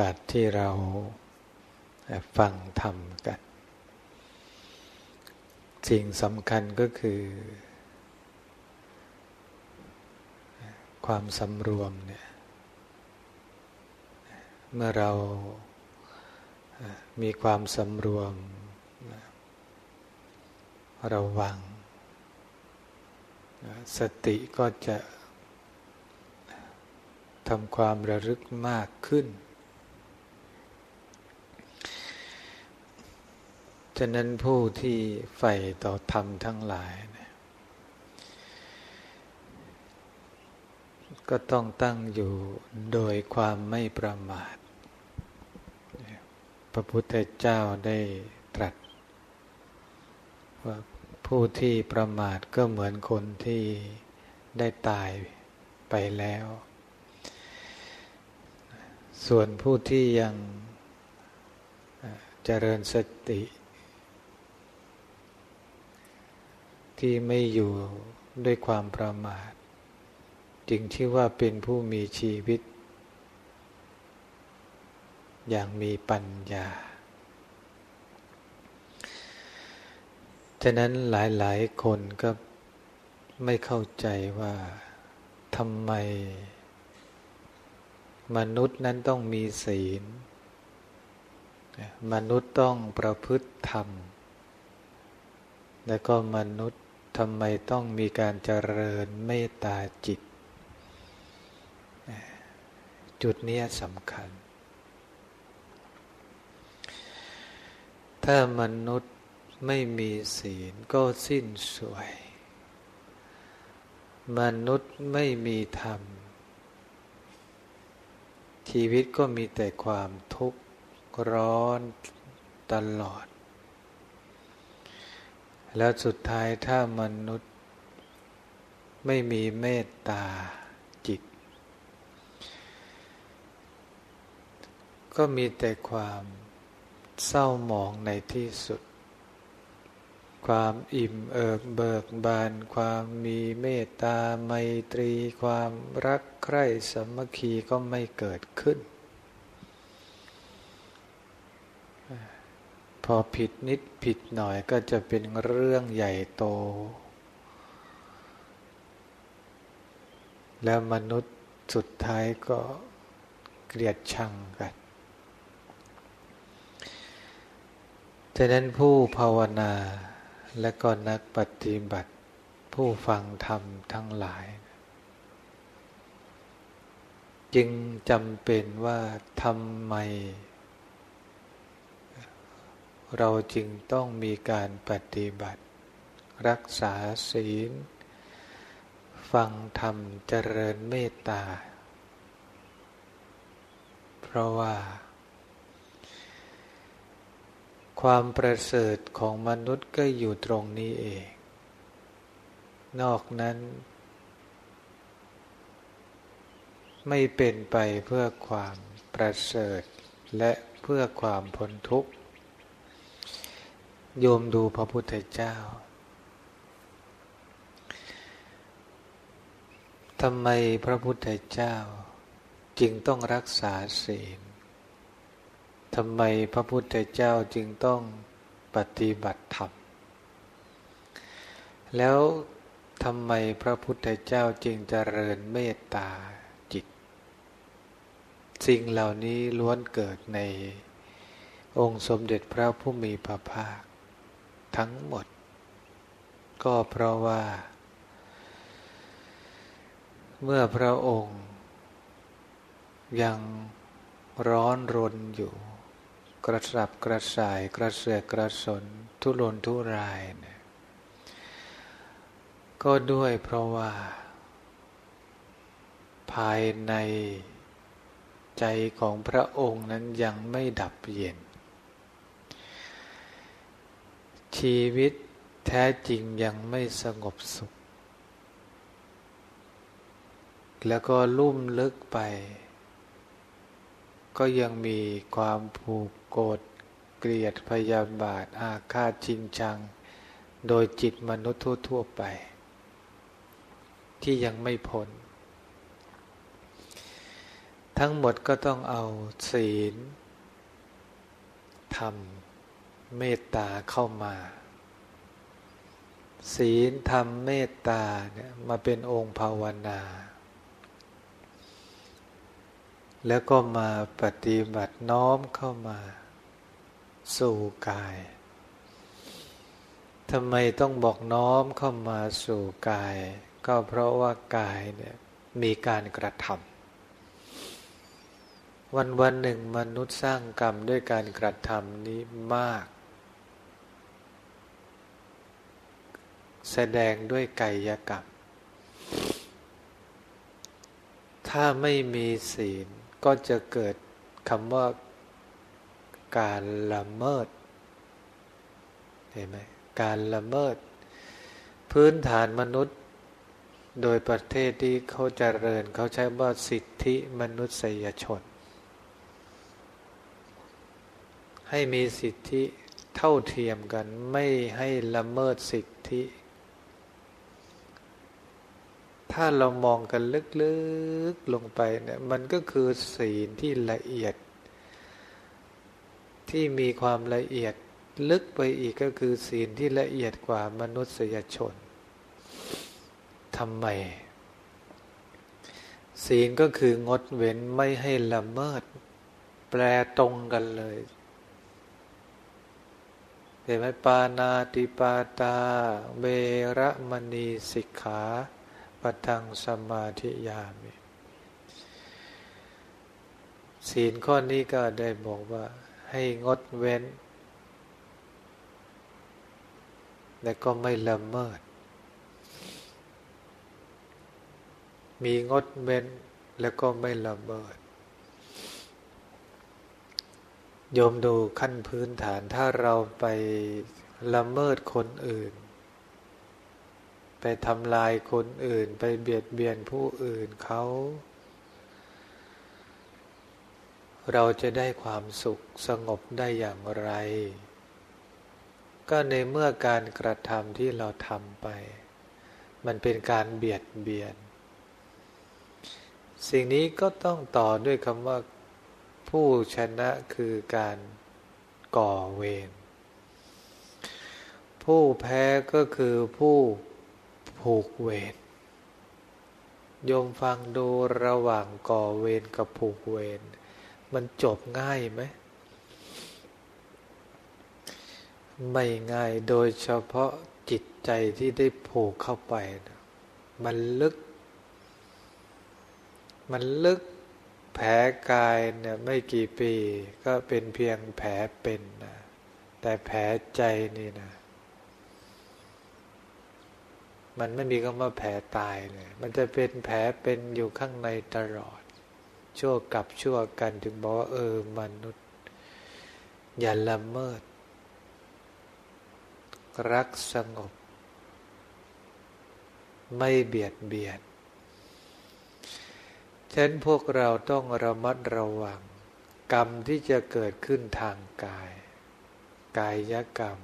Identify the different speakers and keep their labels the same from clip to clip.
Speaker 1: กาสที่เราฟังธรรมกัน สิ่งสำคัญก็คือ ความสำรวมเนี่ย เมื่อเรามีความสำรวม ระวัง สติก็จะทำความระลึกมากขึ้น ฉะนั้นผู้ที่ใฝ่ต่อธรรมทั้งหลายนะก็ต้องตั้งอยู่โดยความไม่ประมาท พระพุทธเจ้าได้ตรัส ว่าผู้ที่ประมาทก็เหมือนคนที่ได้ตายไปแล้ว ส่วนผู้ที่ยังเจริญสติ ที่ไม่อยู่ด้วยความประมาท จึงชื่อว่าเป็นผู้มีชีวิต อย่างมีปัญญา ฉะนั้นหลายๆ คนก็ไม่เข้าใจว่าทำไม มนุษย์นั้นต้องมีศีล มนุษย์ต้องประพฤติธรรม และก็มนุษย์ ทำไมต้องมีการเจริญเมตตาจิต จุดนี้สำคัญ ถ้ามนุษย์ไม่มีศีลก็สิ้นสวย มนุษย์ไม่มีธรรม ชีวิตก็มีแต่ความทุกข์ร้อนตลอด แล้วสุดท้ายถ้ามนุษย์ ไม่มีเมตตาจิต ก็มีแต่ความเศร้าหมองในที่สุด ความอิ่มเอิบเบิกบาน ความมีเมตตาไมตรี ความรักใคร่สมัคคีก็ไม่เกิดขึ้น พอผิดนิดผิดหน่อยก็จะเป็นเรื่องใหญ่โต แล้วมนุษย์สุดท้ายก็เกลียดชังกันฉะนั้นผู้ภาวนาและก็นักปฏิบัติ ผู้ฟังธรรมทั้งหลาย จึงจำเป็นว่าทำไม เราจึงต้องมีการปฏิบัติ รักษาศีล ฟังธรรมเจริญเมตตา เพราะว่า ความประเสริฐของมนุษย์ก็อยู่ตรงนี้เอง นอกนั้น ไม่เป็นไปเพื่อความประเสริฐและเพื่อความพ้นทุกข์ โยมดูพระพุทธเจ้าทำไมพระพุทธเจ้า จึงต้องรักษาศีลทำไมพระพุทธเจ้าจึงต้องปฏิบัติธรรม แล้วทำไมพระพุทธเจ้าจึงเจริญเมตตาจิต สิ่งเหล่านี้ล้วนเกิดในองค์สมเด็จพระผู้มีพระภาค ทั้งหมด ก็เพราะว่า เมื่อพระองค์ ยังร้อนรนอยู่ กระสับกระส่ายกระเสือกกระสน ทุรนทุรายเนี่ยก็ด้วยเพราะว่า ภายในใจของพระองค์นั้นยังไม่ดับเย็น ชีวิตแท้จริงยังไม่สงบสุข แล้วก็ลุ่มลึกไป ก็ยังมีความผูกโกรธเกลียดพยาบาทอาฆาตจริงจัง โดยจิตมนุษย์ทั่ว ๆ ไป ที่ยังไม่พ้นทั้งหมดก็ต้องเอาศีลธรรม เมตตาเข้ามา ศีลธรรมเมตตาเนี่ยมาเป็นองค์ภาวนา แล้วก็มาปฏิบัติน้อมเข้ามา สู่กายทำไมต้องบอกน้อมเข้ามาสู่กาย ก็เพราะว่ากายเนี่ยมีการกระทำวันวันหนึ่งมนุษย์สร้างกรรมด้วยการกระทำนี้มาก แสดงด้วยกายกรรม ถ้าไม่มีศีลก็จะเกิดคำว่าการละเมิด เห็นไหมการละเมิด พื้นฐานมนุษย์ โดยประเทศที่เขาเจริญเขาใช้ว่าสิทธิมนุษยชน ให้มีสิทธิเท่าเทียมกันไม่ให้ละเมิดสิทธิ ถ้าเรามองกันลึกๆลงไปเนี่ย มันก็คือศีลที่ละเอียด ที่มีความละเอียดลึกไปอีกก็คือศีลที่ละเอียดกว่ามนุษยชนทำไม ศีลก็คืองดเว้นไม่ให้ละเมิด แปลตรงกันเลยเห็นไหมปานาติปาตาเบระมณีสิกขา ปทังสมาธิยามิศีลข้อนี้ก็ได้บอกว่าให้งดเว้น และก็ไม่ละเมิด มีงดเว้นแล้วก็ไม่ละเมิดโยมดูขั้นพื้นฐานถ้าเราไปละเมิดคนอื่น ไปทำลายคนอื่น ไปเบียดเบียนผู้อื่นเขา เราจะได้ความสุขสงบได้อย่างไร ก็ในเมื่อการกระทำที่เราทำไป มันเป็นการเบียดเบียน สิ่งนี้ก็ต้องต่อด้วยคำว่าผู้ชนะคือการก่อเวรผู้แพ้ก็คือผู้ ผูกเวรโยมฟังดูระหว่างก่อเวรกับผูกเวรมันจบง่ายไหมไม่ง่ายโดยเฉพาะจิตใจที่ได้ผูกเข้าไปมันลึก มันลึกแผลกายเนี่ยไม่กี่ปี ก็เป็นเพียงแผลเป็นนะแต่แผลใจนี่นะ มันไม่มีคำว่าแผลตายเลยมันจะเป็นแผลเป็นอยู่ข้างในตลอด ชั่วกับชั่วกันถึงบอกว่าเออมนุษย์ อย่าละเมิด รักสงบ ไม่เบียดเบียนฉะนั้นพวกเราต้องระมัดระวัง กรรมที่จะเกิดขึ้นทางกาย กายกรรม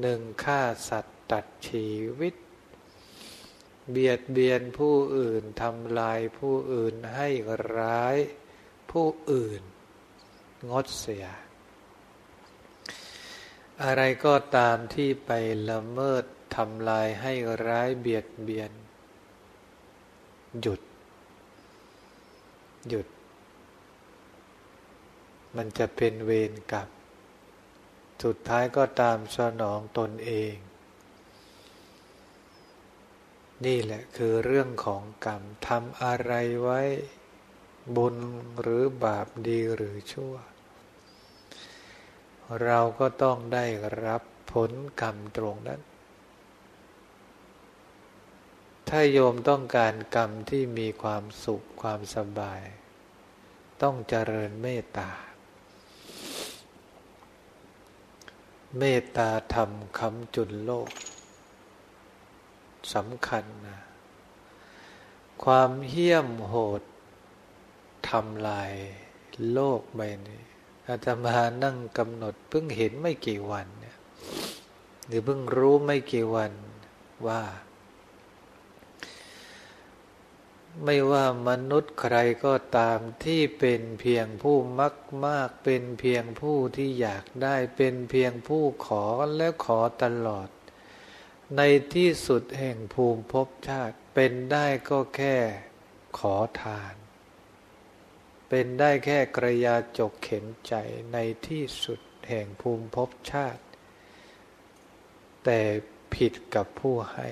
Speaker 1: หนึ่งฆ่าสัตว์ ตัดชีวิต เบียดเบียนผู้อื่นทำลายผู้อื่นให้ร้ายผู้อื่น งดเสีย อะไรก็ตามที่ไปละเมิดทำลายให้ร้ายเบียดเบียน หยุด หยุด มันจะเป็นเวรกับสุดท้ายก็ตามสนองตนเอง นี่แหละคือเรื่องของกรรมทำอะไรไว้บุญหรือบาปดีหรือชั่ว เราก็ต้องได้รับผลกรรมตรงนั้น ถ้าโยมต้องการกรรมที่มีความสุขความสบาย ต้องเจริญเมตตา เมตตาธรรมคำจุนโลก สำคัญนะความเหี้ยมโหดทำลายโลกใบนี้อาตมานั่งกำหนดเพิ่งเห็นไม่กี่วันเนี่ยหรือเพิ่งรู้ไม่กี่วันว่า ไม่ว่ามนุษย์ใครก็ตามที่เป็นเพียงผู้มักมาก เป็นเพียงผู้ที่อยากได้เป็นเพียงผู้ขอและขอตลอด ในที่สุดแห่งภูมิภพชาติ เป็นได้ก็แค่ขอทาน เป็นได้แค่กระยาจกเข็นใจในที่สุดแห่งภูมิภพชาติ แต่ผิดกับผู้ให้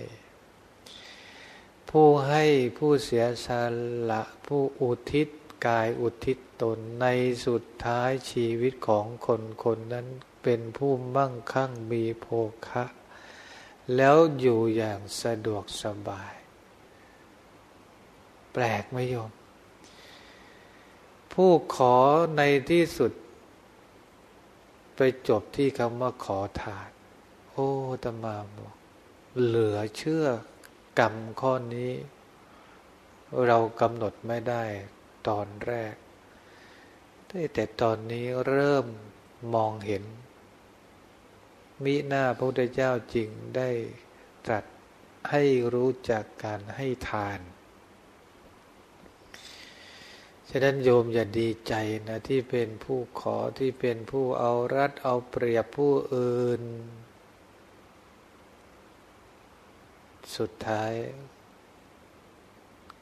Speaker 1: ผู้ให้ผู้เสียสละผู้อุทิศกายอุทิศตนในสุดท้ายชีวิตของคนคนนั้นเป็นผู้มั่งคั่งมีโภคะ แล้วอยู่อย่างสะดวกสบาย แปลกไหมโยม ผู้ขอในที่สุด ไปจบที่คำว่าขอทาน โอ้ตมาบอกเหลือเชื่อกรรมข้อนี้ เรากำหนดไม่ได้ตอนแรก แต่ตอนนี้เริ่มมองเห็น มิหน้าพระพุทธเจ้าจริงได้ตรัสให้รู้จักการให้ทาน ฉะนั้นโยมอย่าดีใจนะที่เป็นผู้ขอที่เป็นผู้เอารัดเอาเปรียบผู้อื่น สุดท้าย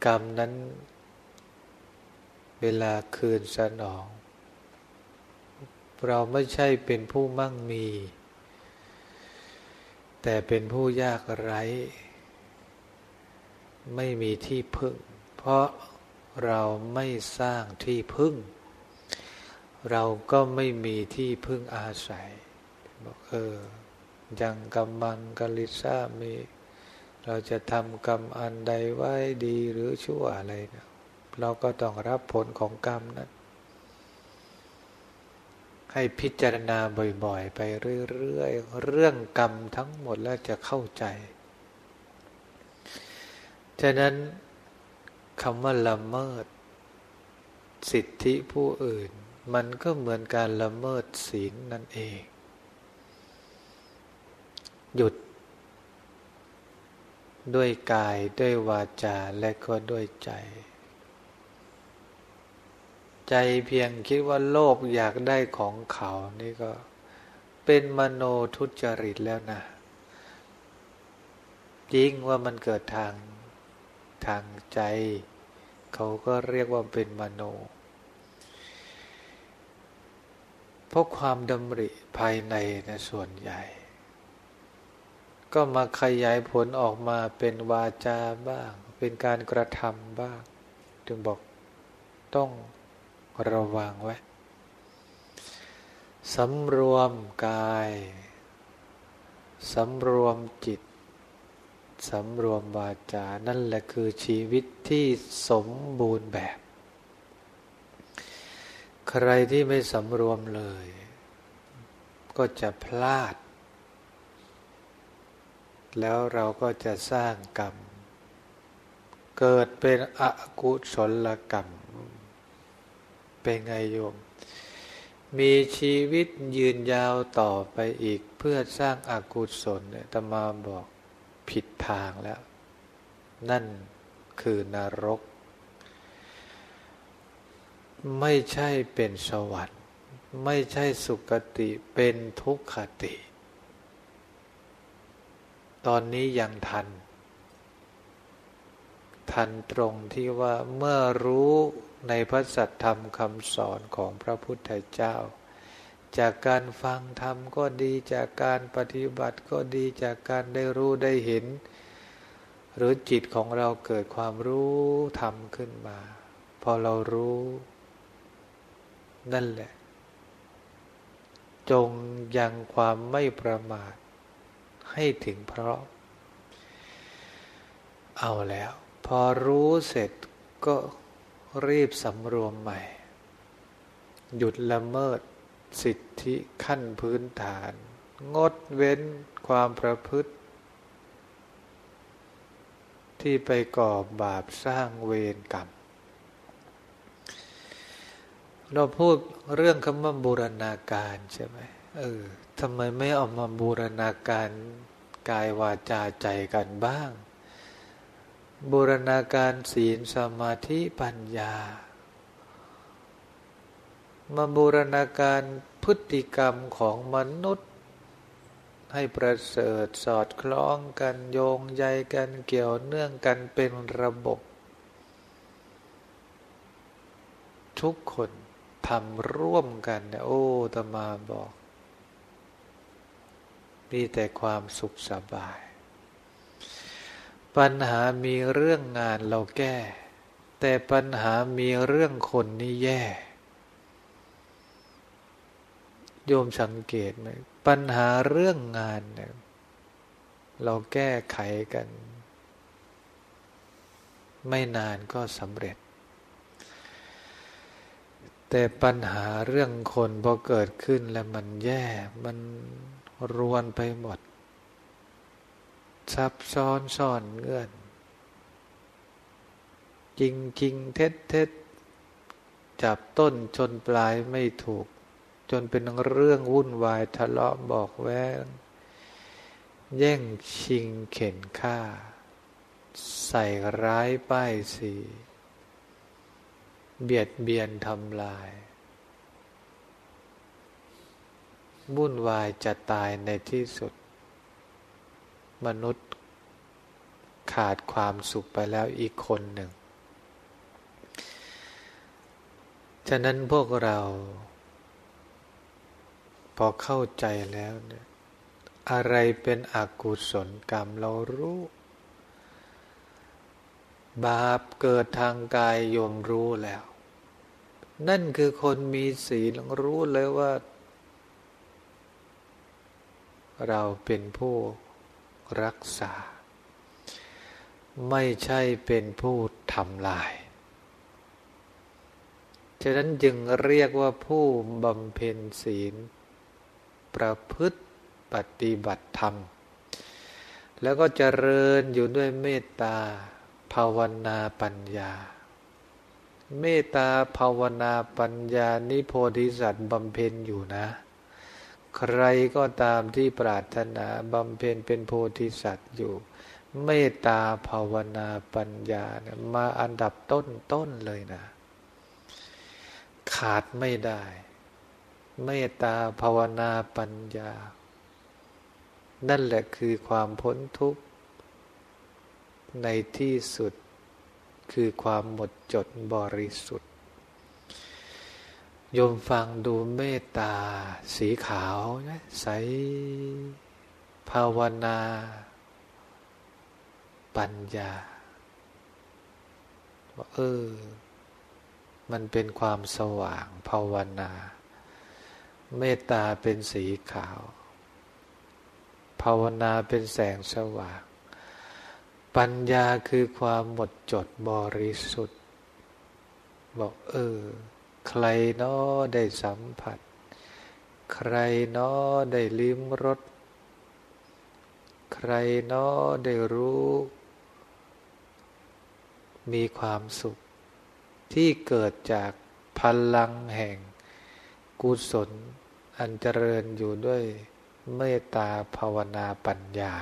Speaker 1: กรรมนั้น เวลาคืนสนอง เราไม่ใช่เป็นผู้มั่งมี แต่เป็นผู้ยากไร้ ไม่มีที่พึ่ง เพราะเราไม่สร้างที่พึ่ง เราก็ไม่มีที่พึ่งอาศัยบอกเออยังกำมังกลิซามี เราจะทำกรรมอันใดไว้ดีหรือชั่วอะไรนะเราก็ต้องรับผลของกรรมนั้น ให้พิจารณาบ่อย ๆ ไปเรื่อยๆเรื่องกรรมทั้งหมดแล้วจะเข้าใจ ฉะนั้นคำว่าละเมิด สิทธิผู้อื่น มันก็เหมือนการละเมิดศีลนั่นเอง หยุด ด้วยกายด้วยวาจาและก็ด้วยใจ ใจเพียงคิดว่าโลภอยากได้ของเขา นี่ก็เป็นมโนทุจริตแล้วนะ จริงว่ามันเกิดทางทางใจ เขาก็เรียกว่าเป็นมโน เพราะความดำริภายในนะส่วนใหญ่ ก็มาขยายผลออกมาเป็นวาจาบ้าง เป็นการกระทำบ้างจึงบอกต้อง ระวังไว้สำรวมกายสำรวมจิตสำรวมวาจา นั่นแหละคือชีวิตที่สมบูรณ์แบบ ใครที่ไม่สำรวมเลย ก็จะพลาด แล้วเราก็จะสร้างกรรม เกิดเป็นอกุศลกรรม เป็นไงโยม มีชีวิตยืนยาวต่อไปอีกเพื่อสร้างอากุศลเนี่ยตมาบอกผิดทางแล้ว นั่นคือนรก ไม่ใช่เป็นสวรรค์ไม่ใช่สุคติเป็นทุกขติ ตอนนี้ยังทัน ทันตรงที่ว่าเมื่อรู้ ในพระสัทธรรมคำสอนของพระพุทธเจ้า จากการฟังธรรมก็ดีจากการปฏิบัติก็ดีจากการได้รู้ได้เห็น หรือจิตของเราเกิดความรู้ธรรมขึ้นมา พอเรารู้ นั่นแหละ จงยังความไม่ประมาท ให้ถึงเพราะ เอาแล้ว พอรู้เสร็จก็ รีบสำรวมใหม่ หยุดละเมิดสิทธิขั้นพื้นฐาน งดเว้นความประพฤติ ที่ไปก่อบาปสร้างเวรกรรม เราพูดเรื่องคำว่าบูรณาการใช่ไหมเออทำไมไม่เอามาบูรณาการกายวาจาใจกันบ้าง บูรณาการศีลสมาธิปัญญา มาบูรณาการพฤติกรรมของมนุษย์ ให้ประเสริฐสอดคล้องกันโยงใยกันเกี่ยวเนื่องกันเป็นระบบ ทุกคนทำร่วมกันเนี่ยโอ้ตมาบอก มีแต่ความสุขสบาย ปัญหามีเรื่องงานเราแก้ แต่ปัญหามีเรื่องคนนี่แย่ โยมสังเกตไหมปัญหาเรื่องงานเนี่ยเราแก้ไขกัน ไม่นานก็สำเร็จ แต่ปัญหาเรื่องคนพอเกิดขึ้นแล้วมันแย่ มันรวนไปหมด ซับซ้อนซ่อนเงื่อน จริงจริงเท็จเท็จจับต้นชนปลายไม่ถูก จนเป็นเรื่องวุ่นวายทะเลาะบอกแว้งแย่งชิงเข็นฆ่า ใส่ร้ายป้ายสี เบียดเบียนทำลายวุ่นวายจะตายในที่สุด มนุษย์ขาดความสุขไปแล้วอีกคนหนึ่ง ฉะนั้นพวกเรา พอเข้าใจแล้วเนี่ยอะไรเป็นอกุศลกรรมเรารู้ บาปเกิดทางกายยมรู้แล้ว นั่นคือคนมีศีลรู้เลยว่า เราเป็นผู้ รักษา ไม่ใช่เป็นผู้ทำลาย ฉะนั้นจึงเรียกว่าผู้บำเพ็ญศีล ประพฤติปฏิบัติธรรม แล้วก็เจริญอยู่ด้วยเมตตาภาวนาปัญญา เมตตาภาวนาปัญญานิโพธิสัตว์บำเพ็ญอยู่นะ ใครก็ตามที่ปรารถนาบำเพ็ญเป็นโพธิสัตว์อยู่ เมตตาภาวนาปัญญาเนี่ยมาอันดับต้นต้นเลยนะ ขาดไม่ได้ เมตตาภาวนาปัญญา นั่นแหละคือความพ้นทุกข์ ในที่สุดคือความหมดจดบริสุทธิ์ โยมฟังดูเมตตา สีขาวใส ภาวนา ปัญญาว่าเออ มันเป็นความสว่าง ภาวนา เมตตาเป็นสีขาว ภาวนาเป็นแสงสว่าง ปัญญาคือความหมดจดบริสุทธิ์ บอกเออ ใครน้อได้สัมผัส ใครน้อได้ลิ้มรส ใครน้อได้รู้ มีความสุข ที่เกิดจากพลังแห่ง กุศล อันเจริญอยู่ด้วยเมตตาภาวนาปัญญา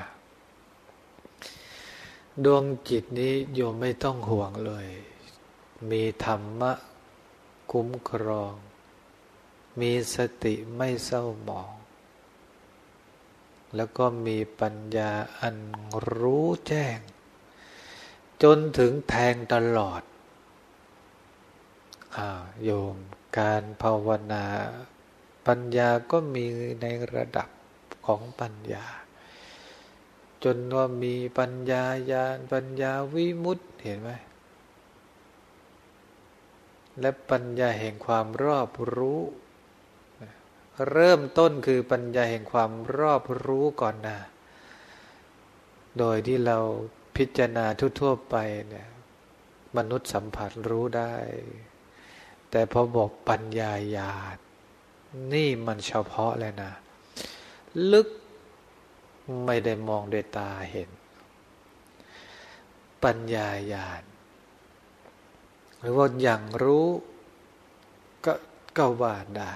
Speaker 1: ดวงจิตนี้โยมไม่ต้องห่วงเลย มีธรรมะ คุ้มครอง มีสติไม่เศร้าหมอง แล้วก็มีปัญญาอันรู้แจ้ง จนถึงแทงตลอดอโยมการภาวนาปัญญาก็มีในระดับของปัญญา จนว่ามีปัญญาญาณปัญญาวิมุตเห็นไหม และปัญญาแห่งความรอบรู้ เริ่มต้นคือปัญญาแห่งความรอบรู้ก่อนนะโดยที่เราพิจารณาทั่วๆไปเนี่ยมนุษย์สัมผัสรู้ได้ แต่พอบอกปัญญาญาณนี่มันเฉพาะเลยนะ ลึกไม่ได้มองด้วยตาเห็น ปัญญาญาณ หรือว่าอย่างรู้ก็ก็ว่าได้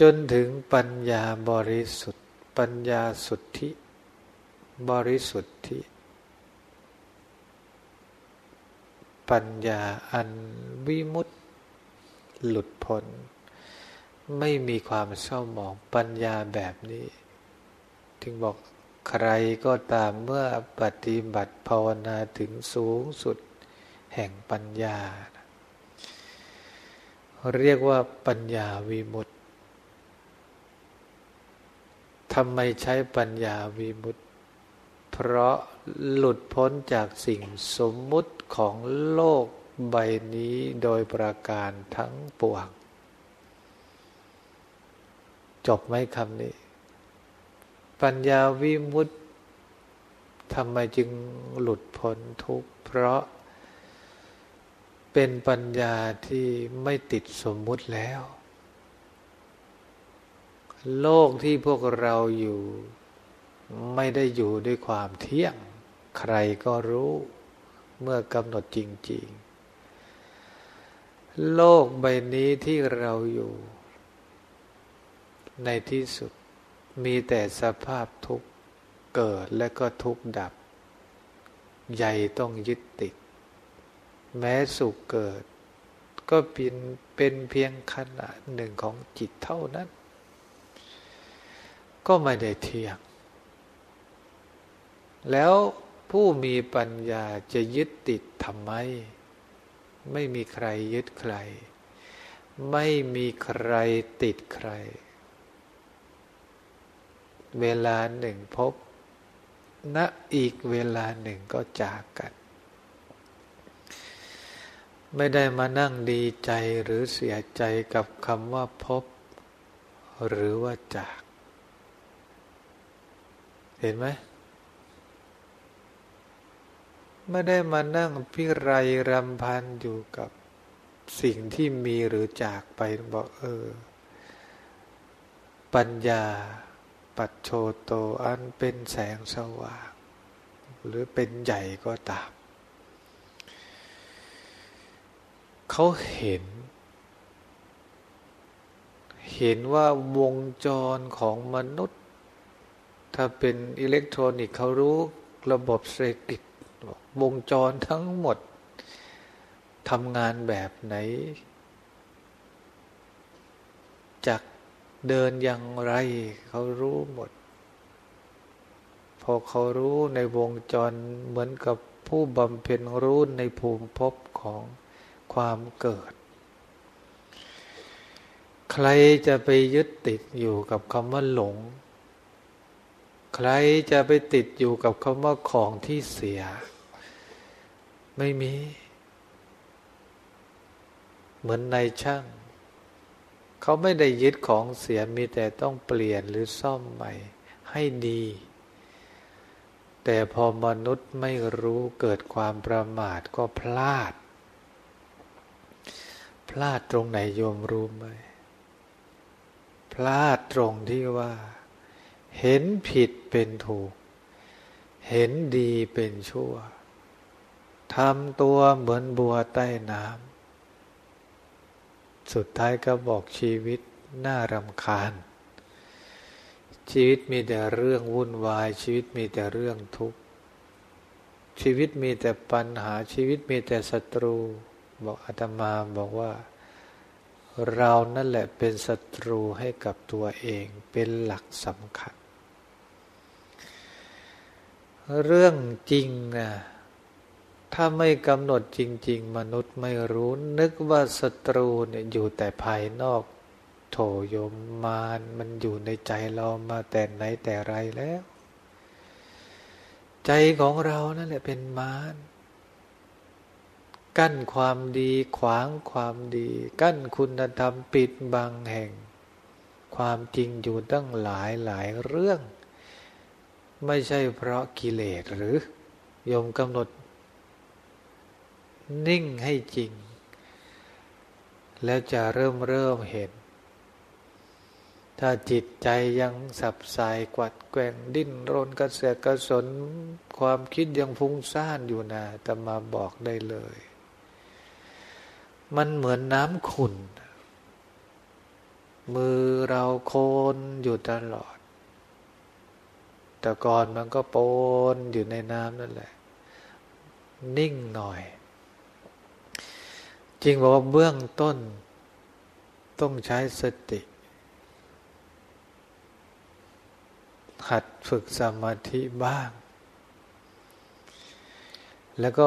Speaker 1: จนถึงปัญญาบริสุทธิ์ ปัญญาสุทธิบริสุทธิ ปัญญาอันวิมุตติหลุดพ้นไม่มีความเศร้าหมองปัญญาแบบนี้ ถึงบอกใครก็ตามเมื่อปฏิบัติภาวนาถึงสูงสุด แห่งปัญญา เรียกว่าปัญญาวิมุตติทำไมใช้ปัญญาวิมุตติ เพราะหลุดพ้นจากสิ่งสมมุติของโลกใบนี้โดยประการทั้งปวง จบไหมคำนี้ ปัญญาวิมุตติทำไมจึงหลุดพ้นทุกเพราะ เป็นปัญญาที่ไม่ติดสมมุติแล้ว โลกที่พวกเราอยู่ ไม่ได้อยู่ด้วยความเที่ยง ใครก็รู้เมื่อกำหนดจริง ๆ โลกใบนี้ที่เราอยู่ ในที่สุดมีแต่สภาพทุกข์เกิดและก็ทุกข์ดับ ใหญ่ต้องยึดติด แม้สุขเกิด ก็เป็นเป็นเพียงขณะหนึ่งของจิตเท่านั้น ก็ไม่ได้เที่ยง แล้วผู้มีปัญญาจะยึดติดทำไม ไม่มีใครยึดใคร ไม่มีใครติดใคร เวลาหนึ่งพบณอีกเวลาหนึ่งก็จากกัน ไม่ได้มานั่งดีใจหรือเสียใจกับคำว่าพบ หรือว่าจาก เห็นไหมไม่ได้มานั่งพิไรรำพันอยู่กับสิ่งที่มีหรือจากไปบอกเออ ปัญญา ปัจโชโตอันเป็นแสงสว่าง หรือเป็นใหญ่ก็ตาม เขาเห็น เห็นว่าวงจรของมนุษย์ ถ้าเป็นอิเล็กทรอนิกส์เขารู้ระบบเศรษฐกิจวงจรทั้งหมดทำงานแบบไหนจักเดินอย่างไร เขารู้หมด พอเขารู้ในวงจรเหมือนกับผู้บำเพ็ญรู้ในภูมิภพของ ความเกิด ใครจะไปยึดติดอยู่กับคำว่าหลง ใครจะไปติดอยู่กับคำว่าของที่เสีย ไม่มี เหมือนในช่าง เขาไม่ได้ยึดของเสียมีแต่ต้องเปลี่ยนหรือซ่อมใหม่ให้ดีแต่พอมนุษย์ไม่รู้เกิดความประมาทก็พลาด พลาดตรงไหนโยมรู้ไหม พลาดตรงที่ว่า เห็นผิดเป็นถูก เห็นดีเป็นชั่วทำตัวเหมือนบัวใต้น้ำสุดท้ายก็บอกชีวิตน่ารำคาญ ชีวิตมีแต่เรื่องวุ่นวาย ชีวิตมีแต่เรื่องทุกข์ชีวิตมีแต่ปัญหาชีวิตมีแต่ศัตรู บอกอาตมาบอกว่า เรานั่นแหละเป็นศัตรูให้กับตัวเองเป็นหลักสำคัญ เรื่องจริงนะถ้าไม่กำหนดจริง ๆ มนุษย์ไม่รู้ นึกว่าศัตรูเนี่ยอยู่แต่ภายนอก โถยมมารมันอยู่ในใจเรามาแต่ไหนแต่ไรแล้ว ใจของเรานั่นแหละเป็นมาร กั้นความดีขวางความดี กั้นคุณธรรมปิดบังแห่ง ความจริงอยู่ตั้งหลายหลายเรื่อง ไม่ใช่เพราะกิเลสหรือยมกำหนด นิ่งให้จริง แล้วจะเริ่มเริ่มเห็น ถ้าจิตใจยังสับสายกวัดแกงดิ้นรนกระเสือกกระสน ความคิดยังฟุ้งซ่านอยู่นะแต่มาบอกได้เลย มันเหมือนน้ำขุ่น มือเราโคนอยู่ตลอด แต่ก่อนมันก็โปนอยู่ในน้ำนั่นแหละ นิ่งหน่อย จริงบอกว่าเบื้องต้น ต้องใช้สติ หัดฝึกสมาธิบ้าง แล้วก็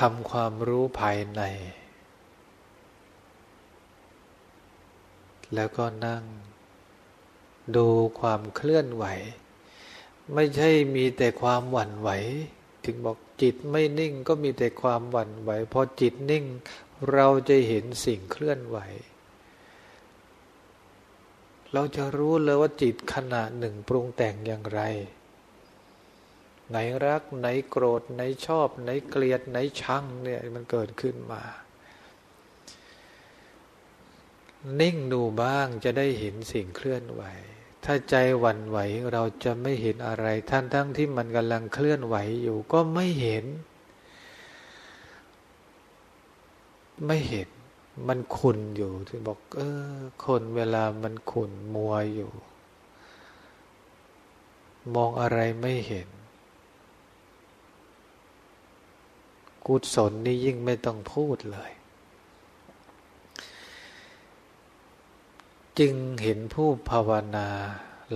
Speaker 1: ทำความรู้ภายใน แล้วก็นั่ง ดูความเคลื่อนไหว ไม่ใช่มีแต่ความหวั่นไหว ถึงบอกจิตไม่นิ่งก็มีแต่ความหวั่นไหว พอจิตนิ่งเราจะเห็นสิ่งเคลื่อนไหว เราจะรู้เลยว่าจิตขณะหนึ่งปรุงแต่งอย่างไร ไหนรัก ไหนโกรธ ไหนชอบ ไหนเกลียด ไหนชังเนี่ยมันเกิดขึ้นมา นิ่งดูบ้างจะได้เห็นสิ่งเคลื่อนไหว ถ้าใจหวั่นไหวเราจะไม่เห็นอะไร ท่านทั้งที่มันกำลังเคลื่อนไหวอยู่ก็ไม่เห็น ไม่เห็นมันขุนอยู่ที่บอก เออ คนเวลามันขุนมัวอยู่ มองอะไรไม่เห็น กุศลนี่ยิ่งไม่ต้องพูดเลย จึงเห็นผู้ภาวนา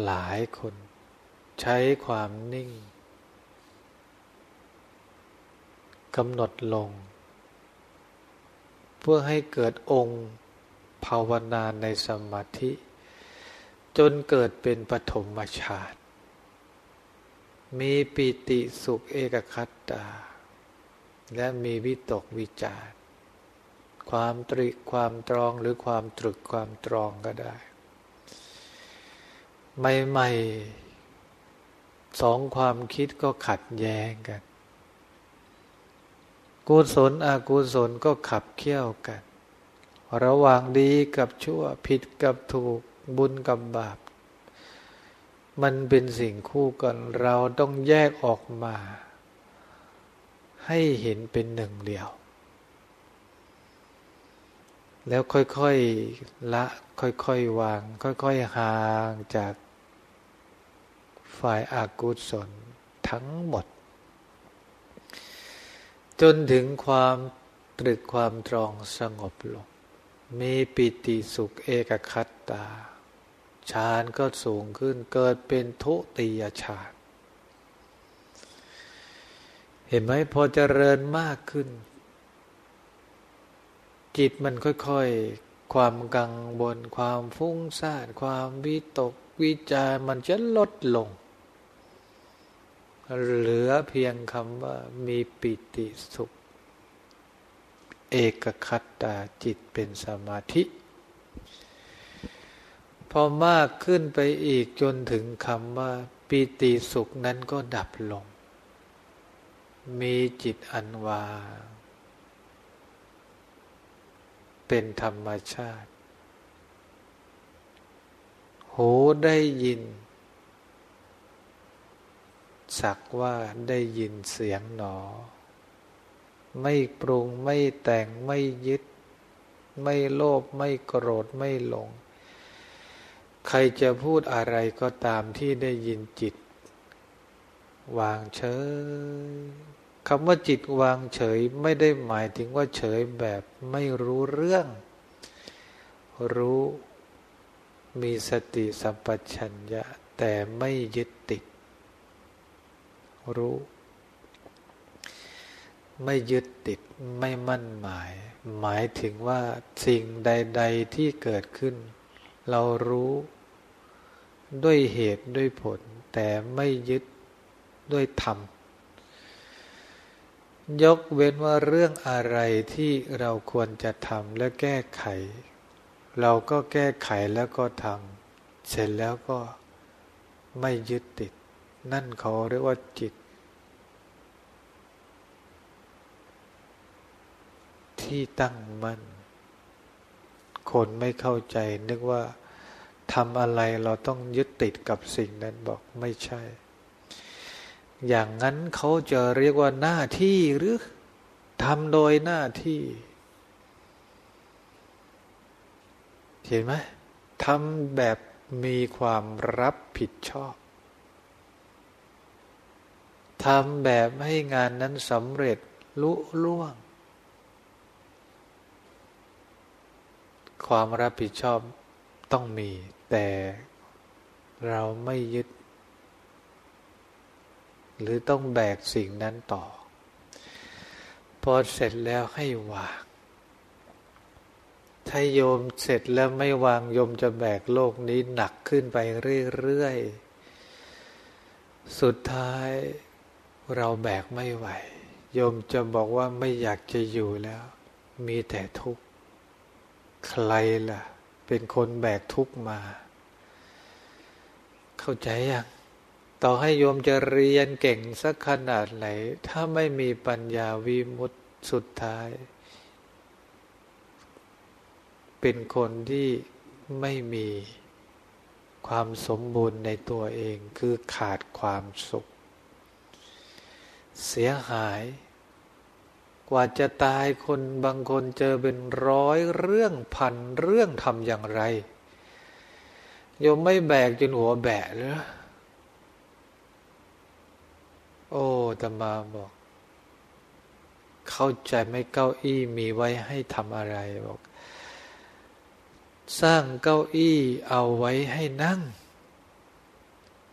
Speaker 1: หลายคน ใช้ความนิ่งกำหนดลง เพื่อให้เกิดองค์ภาวนาในสมาธิ จนเกิดเป็นปฐมฌานมีปิติสุขเอกคัตตา และมีวิตกวิจารความตริความตรองหรือความตรึกความตรองก็ได้ ใหม่ๆสองความคิดก็ขัดแย้งกัน กุศลอกุศลก็ขับเคี่ยวกัน ระหว่างดีกับชั่วผิดกับถูกบุญกับบาป มันเป็นสิ่งคู่กันเราต้องแยกออกมา ให้เห็นเป็นหนึ่งเดียว แล้วค่อยๆละค่อยๆวาง ค่อยๆห่างจากฝ่ายอากุศลทั้งหมด จนถึงความตรึกความตรองสงบลง มีปิติสุขเอกคัตตาฌานก็สูงขึ้นเกิดเป็นทุติยฌาน เห็นไหมพอเจริญมากขึ้น จิตมันค่อยๆ ความกังวลความฟุ้งซ่านความวิตกวิจารมันจะลดลง เหลือเพียงคำว่ามีปิติสุข เอกคัตตาจิตเป็นสมาธิ พอมากขึ้นไปอีกจนถึงคำว่า ปิติสุขนั้นก็ดับลง มีจิตอันวา เป็นธรรมชาติ หูได้ยิน สักว่าได้ยินเสียงหนอ ไม่ปรุงไม่แต่งไม่ยึด ไม่โลภไม่โกรธไม่หลง ใครจะพูดอะไรก็ตามที่ได้ยินจิต วางเฉย คำว่าจิตวางเฉยไม่ได้หมายถึงว่าเฉยแบบไม่รู้เรื่อง รู้มีสติสัมปชัญญะ แต่ไม่ยึดติด รู้ ไม่ยึดติดไม่มั่นหมาย หมายถึงว่าสิ่งใด ๆที่เกิดขึ้น เรารู้ด้วยเหตุด้วยผล แต่ไม่ยึดด้วยธรรม ยกเว้นว่าเรื่องอะไรที่เราควรจะทำและแก้ไข เราก็แก้ไขแล้วก็ทำเสร็จแล้วก็ไม่ยึดติด นั่นเขาเรียกว่าจิต ที่ตั้งมั่นคนไม่เข้าใจนึกว่าทำอะไรเราต้องยึดติดกับสิ่งนั้นบอกไม่ใช่ อย่างนั้นเขาจะเรียกว่าหน้าที่หรือทำโดยหน้าที่ เห็นไหมทำแบบมีความรับผิดชอบทำแบบให้งานนั้นสำเร็จลุล่วง ความรับผิดชอบต้องมี แต่เราไม่ยึด หรือต้องแบกสิ่งนั้นต่อ พอเสร็จแล้วให้วาง ถ้าโยมเสร็จแล้วไม่วางโยมจะแบกโลกนี้หนักขึ้นไปเรื่อยๆ สุดท้ายเราแบกไม่ไหว โยมจะบอกว่าไม่อยากจะอยู่แล้ว มีแต่ทุกข์ ใครล่ะ เป็นคนแบกทุกข์มา เข้าใจยัง ต่อให้โยมจะเรียนเก่งสักขนาดไหน ถ้าไม่มีปัญญาวิมุตติสุดท้าย เป็นคนที่ไม่มีความสมบูรณ์ในตัวเองคือขาดความสุข เสียหาย กว่าจะตายคนบางคนเจอเป็นร้อยเรื่องพันเรื่องทำอย่างไรโยมไม่แบกจนหัวแบะเลย โอ้ตมาบอก เข้าใจไม่เก้าอี้มีไว้ให้ทำอะไรบอก สร้างเก้าอี้เอาไว้ให้นั่ง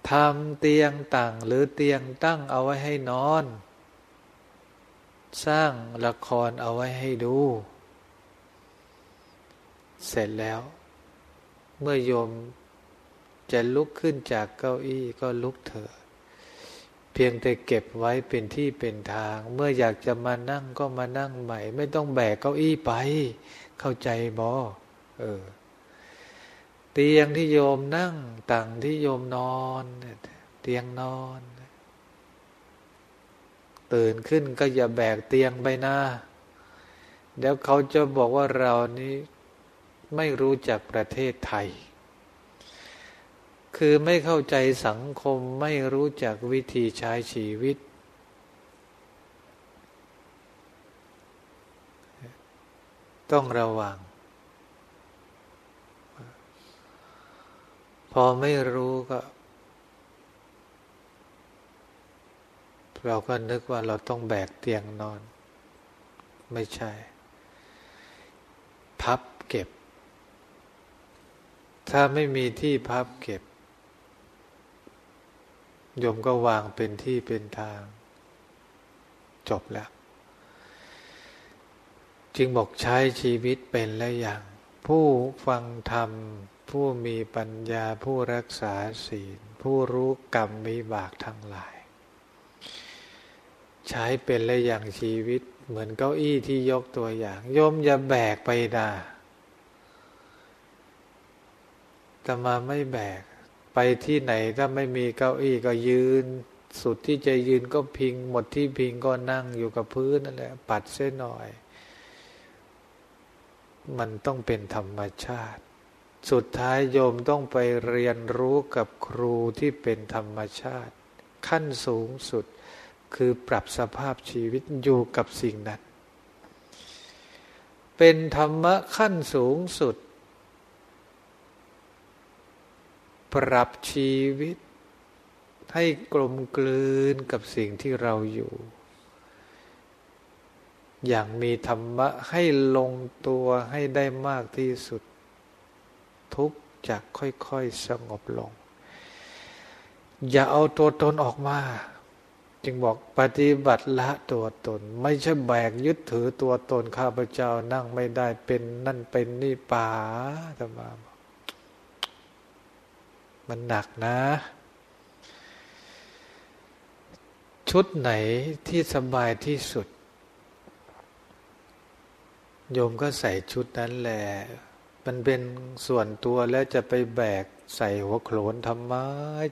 Speaker 1: ทำเตียงต่างหรือเตียงตั้งเอาไว้ให้นอน สร้างละครเอาไว้ให้ดู เสร็จแล้ว เมื่อโยมจะลุกขึ้นจากเก้าอี้ก็ลุกเถอะ เพียงแต่เก็บไว้เป็นที่เป็นทาง เมื่ออยากจะมานั่งก็มานั่งใหม่ ไม่ต้องแบกเก้าอี้ไป เข้าใจบอเออ เตียงที่โยมนั่งต่างที่โยมนอน เตียงนอน ตื่นขึ้นก็อย่าแบกเตียงไปนะเดี๋ยวเขาจะบอกว่าเรานี้ไม่รู้จักประเทศไทย คือไม่เข้าใจสังคมไม่รู้จักวิธีใช้ชีวิต ต้องระวัง พอไม่รู้ก็ เราก็นึกว่าเราต้องแบกเตียงนอน ไม่ใช่ พับเก็บ ถ้าไม่มีที่พับเก็บ โยมก็วางเป็นที่เป็นทาง จบแล้ว จึงบอกใช้ชีวิตเป็นและอย่าง ผู้ฟังธรรม ผู้มีปัญญาผู้รักษาศีล ผู้รู้กรรมมีบากทั้งหลาย ใช้เป็นและอย่างชีวิต เหมือนเก้าอี้ที่ยกตัวอย่าง โยมอย่าแบกไปดาแต่มาไม่แบก ไปที่ไหนถ้าไม่มีเก้าอี้ก็ยืน สุดที่จะยืนก็พิง หมดที่พิงก็นั่งอยู่กับพื้นนั่นแหละปัดเส้นหน่อย มันต้องเป็นธรรมชาติ สุดท้ายโยมต้องไปเรียนรู้กับครูที่เป็นธรรมชาติ ขั้นสูงสุดคือปรับสภาพชีวิตอยู่กับสิ่งนั้น เป็นธรรมะขั้นสูงสุด ปรับชีวิต ให้กลมกลืนกับสิ่งที่เราอยู่ อย่างมีธรรมะให้ลงตัวให้ได้มากที่สุด ทุกจะค่อยๆสงบลง อย่าเอาตัวตนออกมาจึงบอกปฏิบัติละตัวตน ไม่ใช่แบกยึดถือตัวตนข้าพเจ้านั่งไม่ได้เป็นนั่นเป็นนี่ป่าธรรมา มันหนักนะ ชุดไหนที่สบายที่สุด โยมก็ใส่ชุดนั้นแหละ มันเป็นส่วนตัวแล้วจะไปแบกใส่หัวโขนทำไม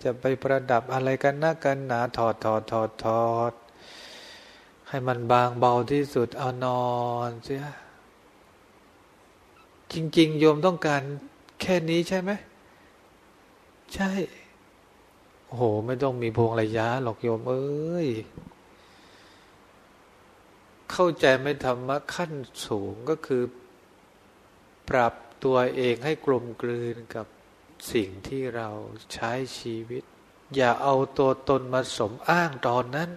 Speaker 1: จะไปประดับอะไรกันนะกันหนาถอดถอดถอดถอด ให้มันบางเบาที่สุดเอานอนเสียจริง ๆ โยมต้องการแค่นี้ใช่ไหม ใช่ โอ้โห ไม่ต้องมีพวงระยะหรอกโยม เอ้ย เข้าใจไม่ธรรมะขั้นสูงก็คือ ปรับตัวเองให้กลมกลืนกับสิ่งที่เราใช้ชีวิต อย่าเอาตัวตนมาสมอ้างตอนนั้น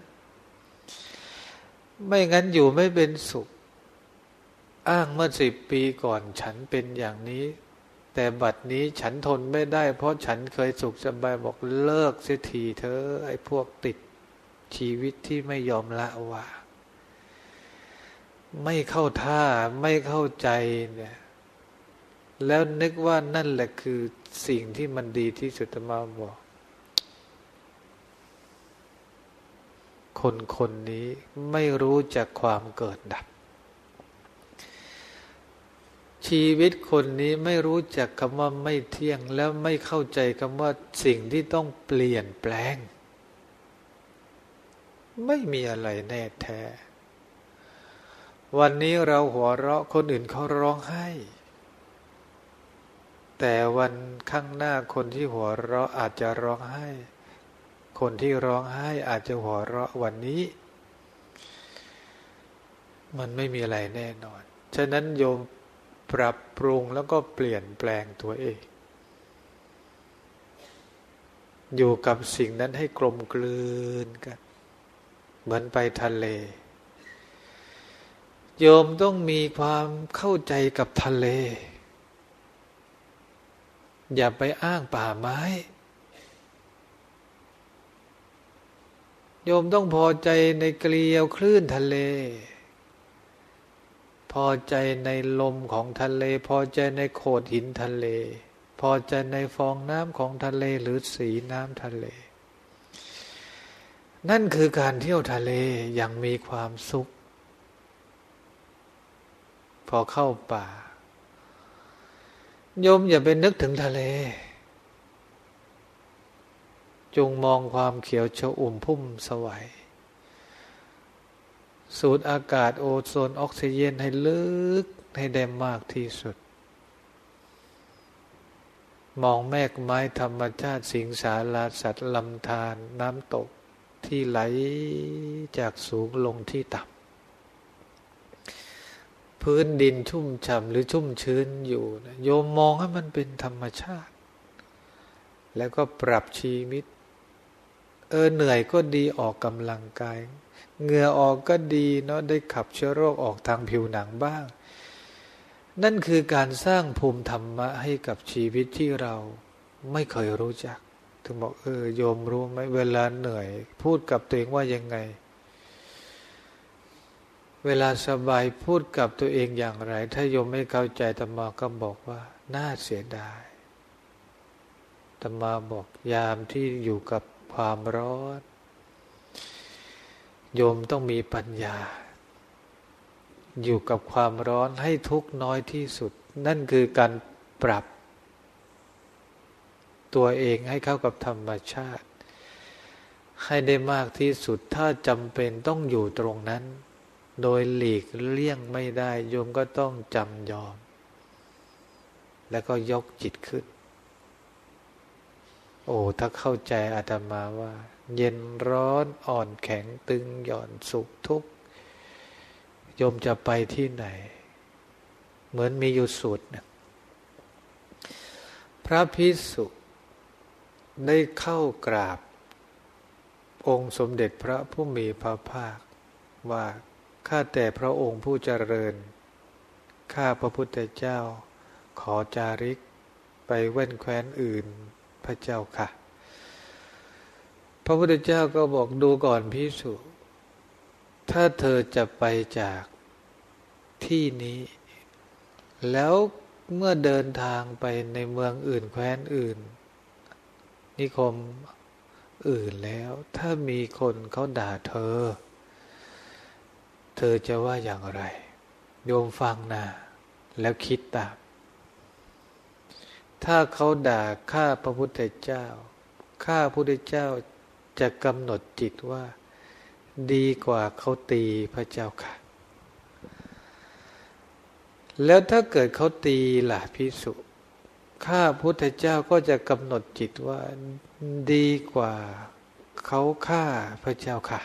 Speaker 1: ไม่งั้นอยู่ไม่เป็นสุข อ้างเมื่อสิบปีก่อนฉันเป็นอย่างนี้ แต่บัดนี้ฉันทนไม่ได้ เพราะฉันเคยสุขสบายบอกเลิกเสียทีเธอไอ้พวกติดชีวิตที่ไม่ยอมละว่า ไม่เข้าท่าไม่เข้าใจเนี่ยแล้วนึกว่านั่นแหละคือสิ่งที่มันดีที่สุดมาบอก คนคนนี้ไม่รู้จักความเกิดดับ ชีวิตคนนี้ไม่รู้จักคำว่าไม่เที่ยง แล้วไม่เข้าใจคำว่าสิ่งที่ต้องเปลี่ยนแปลง ไม่มีอะไรแน่แท้ วันนี้เราหัวเราะคนอื่นเขาร้องไห้ แต่วันข้างหน้าคนที่หัวเราะอาจจะร้องไห้ คนที่ร้องไห้อาจจะหัวเราะวันนี้ มันไม่มีอะไรแน่นอน ฉะนั้นโยม ปรับปรุงแล้วก็เปลี่ยนแปลงตัวเอง อยู่กับสิ่งนั้นให้กลมกลืนกัน เหมือนไปทะเล โยมต้องมีความเข้าใจกับทะเล อย่าไปอ้างป่าไม้ โยมต้องพอใจในเกลียวคลื่นทะเล พอใจในลมของทะเล พอใจในโขดหินทะเล พอใจในฟองน้ำของทะเลหรือสีน้ำทะเล นั่นคือการเที่ยวทะเลอย่างมีความสุข พอเข้าป่า โยมอย่าไปนึกถึงทะเล จงมองความเขียวชอุ่มพุ่มสวัย สูดอากาศโอโซนออกซิเจนให้ลึกให้ได้มากที่สุด มองแมกไม้ธรรมชาติสิงสาราสัตว์ลำธารน้ำตกที่ไหลจากสูงลงที่ต่ำพื้นดินชุ่มฉ่ำหรือชุ่มชื้นอยู่นะโยมมองให้มันเป็นธรรมชาติ แล้วก็ปรับชีวิต เออเหนื่อยก็ดีออกกำลังกาย เหงื่อออกก็ดีเนาะได้ขับเชื้อโรคออกทางผิวหนังบ้าง นั่นคือการสร้างภูมิธรรมะให้กับชีวิตที่เราไม่เคยรู้จัก ถึงบอกเออโยมรู้ไหมเวลาเหนื่อย พูดกับตัวเองว่ายังไง เวลาสบายพูดกับตัวเองอย่างไร ถ้าโยมไม่เข้าใจธรรมาก็บอกว่า น่าเสียดายธรรมาบอกยามที่อยู่กับความร้อน โยมต้องมีปัญญา อยู่กับความร้อนให้ทุกน้อยที่สุด นั่นคือการปรับ ตัวเองให้เข้ากับธรรมชาติ ให้ได้มากที่สุดถ้าจำเป็นต้องอยู่ตรงนั้น โดยหลีกเลี่ยงไม่ได้ โยมก็ต้องจำยอม แล้วก็ยกจิตขึ้น โอ้ถ้าเข้าใจอาตมาว่า เย็นร้อนอ่อนแข็งตึงหย่อนสุขทุกข์โยมจะไปที่ไหน เหมือนมีอยู่สูตรนะพระพิสุได้เข้ากราบ องค์สมเด็จพระผู้มีพระภาค ว่าข้าแต่พระองค์ผู้เจริญ ข้าพระพุทธเจ้า ขอจาริกไปเว้นแคว้นอื่นพระเจ้าค่ะ พระพุทธเจ้าก็บอกดูก่อนพิสุถ้าเธอจะไปจากที่นี้ แล้วเมื่อเดินทางไปในเมืองอื่นแคว้นอื่น นิคมอื่นแล้ว ถ้ามีคนเขาด่าเธอ เธอจะว่าอย่างไร โยมฟังนะแล้วคิดตาม ถ้าเขาด่าข้าพระพุทธเจ้า ข้าพระพุทธเจ้า จะกำหนดจิตว่า ดีกว่าเขาตีพระเจ้าค่ะ แล้วถ้าเกิดเขาตีล่ะพิสุข้าพุทธเจ้าก็จะกำหนดจิตว่า ดีกว่าเขาฆ่าพระเจ้าค่ะ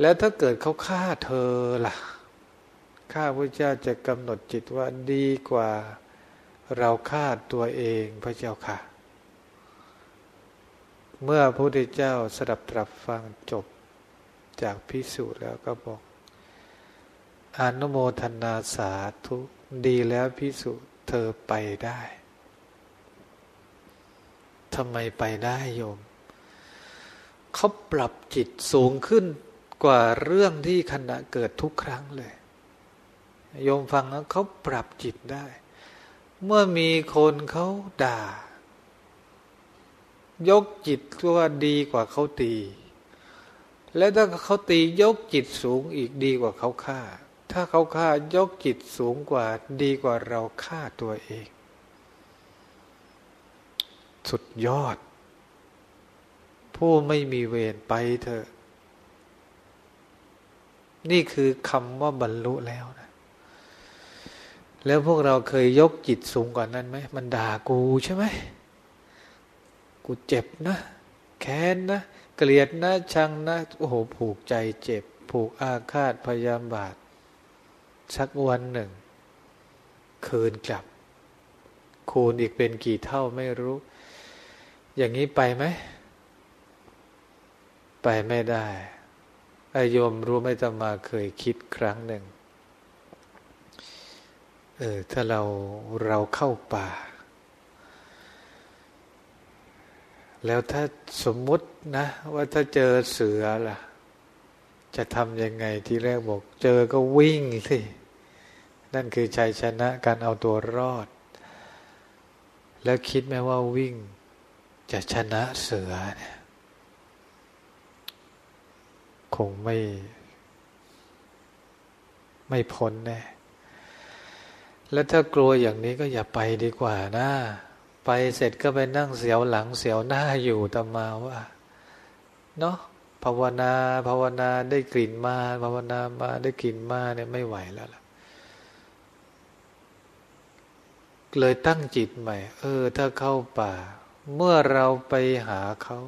Speaker 1: แล้วถ้าเกิดเขาฆ่าเธอล่ะ ข้าพระเจ้าจะกำหนดจิตว่าดีกว่าเราฆ่าตัวเองพระเจ้าค่ะ เมื่อพระพุทธเจ้าสดับตรับฟังจบจากพิสูจน์แล้วก็บอกอนุโมทนาสาธุดีแล้วพิสุเธอไปได้ทำไมไปได้โยม เขาปรับจิตสูงขึ้นกว่าเรื่องที่ขณะเกิดทุกครั้งเลย โยมฟังแล้วเขาปรับจิตได้ เมื่อมีคนเขาด่า ยกจิตว่าดีกว่าเขาตี แล้วถ้าเขาตียกจิตสูงอีกดีกว่าเขาฆ่า ถ้าเขาฆ่ายกจิตสูงกว่าดีกว่าเราฆ่าตัวเอง สุดยอด ผู้ไม่มีเวรไปเถอะ นี่คือคำว่าบรรลุแล้วนะ แล้วพวกเราเคยยกจิตสูงกว่านั้นไหม มันด่ากูใช่ไหม กูเจ็บนะ แค้นนะ เกลียดนะ ชังนะโอ้โหผูกใจเจ็บ ผูกอาฆาตพยาบาทสักวันหนึ่ง คืนกลับ คูณอีกเป็นกี่เท่าไม่รู้ อย่างนี้ไปไหม ไปไม่ได้ไอโยมรู้ไม่ตมาเคยคิดครั้งหนึ่ง เออ ถ้าเราเราเข้าป่า แล้วถ้าสมมุตินะ ว่าถ้าเจอเสือล่ะ จะทำยังไงที่แรกบอก เจอก็วิ่งสินั่นคือชัยชนะการเอาตัวรอด แล้วคิดไหมว่าวิ่ง จะชนะเสือเนี่ยคงไม่ ไม่พ้นแน่แล้วถ้ากลัวอย่างนี้ก็อย่าไปดีกว่านะ ไปเสร็จก็ไปนั่งเสียวหลังเสียวหน้าอยู่ตามาว่าเนาะภาวนาภาวนาได้กลิ่นมาภาวนามาได้กลิ่นมาเนี่ยไม่ไหวแล้วล่ะเลยตั้งจิตใหม่ เออ ถ้าเข้าป่า เมื่อเราไปหาเขา